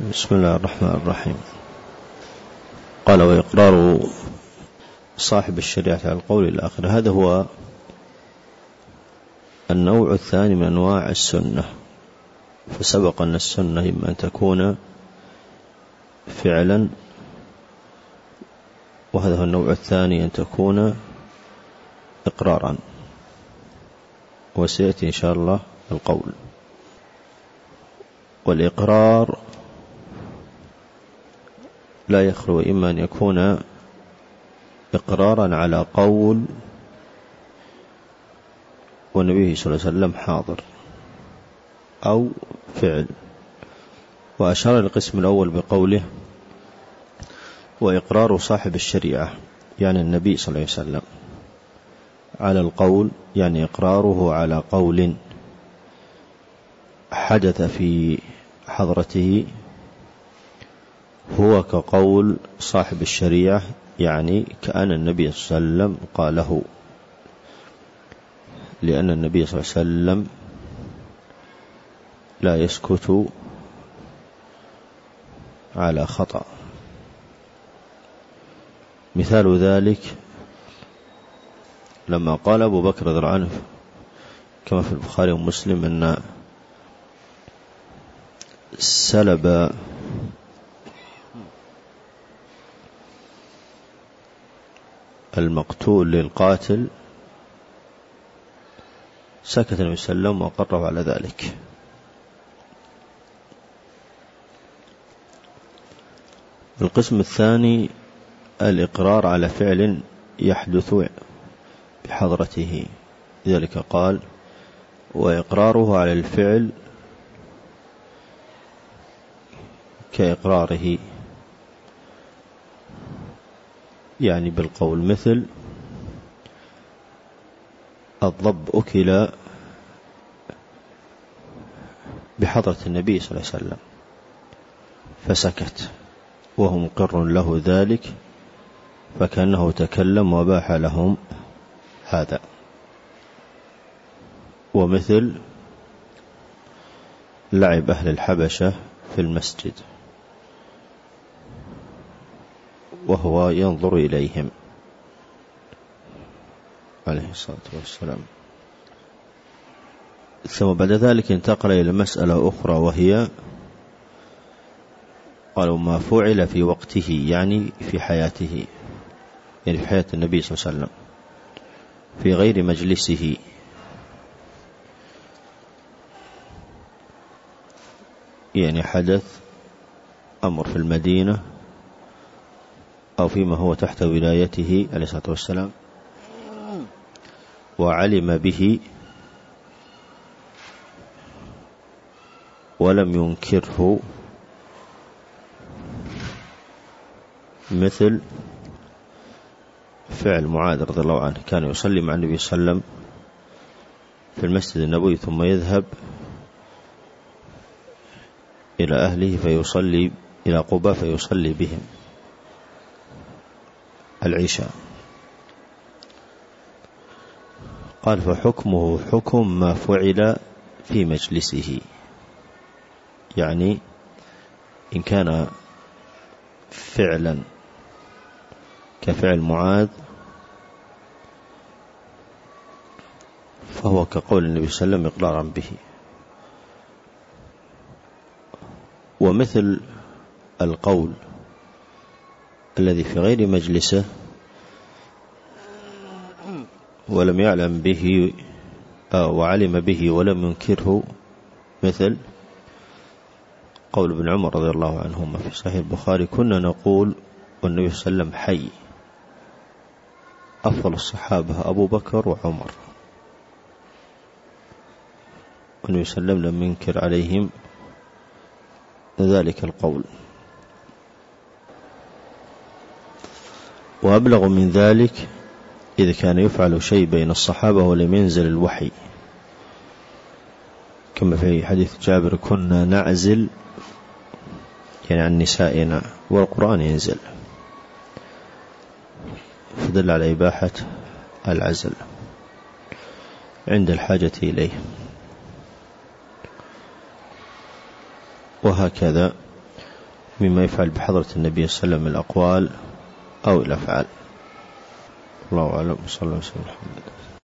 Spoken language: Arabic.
بسم الله الرحمن الرحيم. قال وإقرار صاحب الشريعة على القول إلى آخره هذا هو النوع الثاني من أنواع السنة. فسبق أن السنة إما أن تكون فعلا وهذا هو النوع الثاني أن تكون إقرارا. وسيأتي إن شاء الله القول. والإقرار لا يخلو إما أن يكون إقرارا على قول والنبي صلى الله عليه وسلم حاضر أو فعل. وأشار القسم الأول بقوله وإقرار صاحب الشريعة يعني النبي صلى الله عليه وسلم. على القول يعني إقراره على قول حدث في حضرته هو كقول صاحب الشريعة يعني كأن النبي صلى الله عليه وسلم قاله. لأن النبي صلى الله عليه وسلم لا يسكت على خطأ. مثال ذلك لما قال أبو بكر رضي الله عنه كما في البخاري ومسلم أن سلب المقتول للقاتل سكت النبي صلى الله عليه وسلم وقره على ذلك. القسم الثاني الإقرار على فعل يحدث بحضرته. لذلك قال وإقراره على الفعل كإقراره يعني بالقول مثل الضب أكل بحضرة النبي صلى الله عليه وسلم فسكت وهو مقر له ذلك فكأنه تكلم وباح لهم هذا ومثل لعب أهل الحبشة في المسجد وهو ينظر إليهم. عليه الصلاة والسلام. ثم بعد ذلك انتقل إلى مسألة أخرى وهي قالوا ما فعل في وقته يعني في حياته يعني في حياة النبي صلى الله عليه وسلم في غير مجلسه. يعني حدث أمر في المدينة أو فيما هو تحت ولايته عليه الصلاة والسلام. وعلم به ولم ينكره مثل فعل معاذ رضي الله عنه. كان يصلي مع النبي صلى الله عليه وسلم في المسجد النبوي ثم يذهب إلى أهله فيصلي إلى قباء فيصلي بهم. العشاء. قال فحكمه حكم ما فعل في مجلسه. يعني إن كان فعلا كفعل معاذ فهو كقول النبي صلى الله عليه وسلم إقرارا به. ومثل القول الذي في غير مجلسه ولم يعلم به وعلم به ولم ينكره مثل قول ابن عمر رضي الله عنهما في صحيح البخاري كنا نقول والنبي صلى الله عليه وسلم حي. أفضل الصحابة أبو بكر وعمر. والنبي صلى الله عليه وسلم لم ينكر عليهم ذلك القول. وأبلغ من ذلك إذا كان يفعل شيء بين الصحابة ولم ينزل الوحي. كما في حديث جابر كنا نعزل يعني عن نسائنا والقرآن ينزل. فدل على إباحة العزل عند الحاجة إليه. وهكذا مما يفعل بحضرة النبي صلى الله عليه وسلم الأقوال أو الأفعال. الله أعلم. صلى الله عليه وسلم.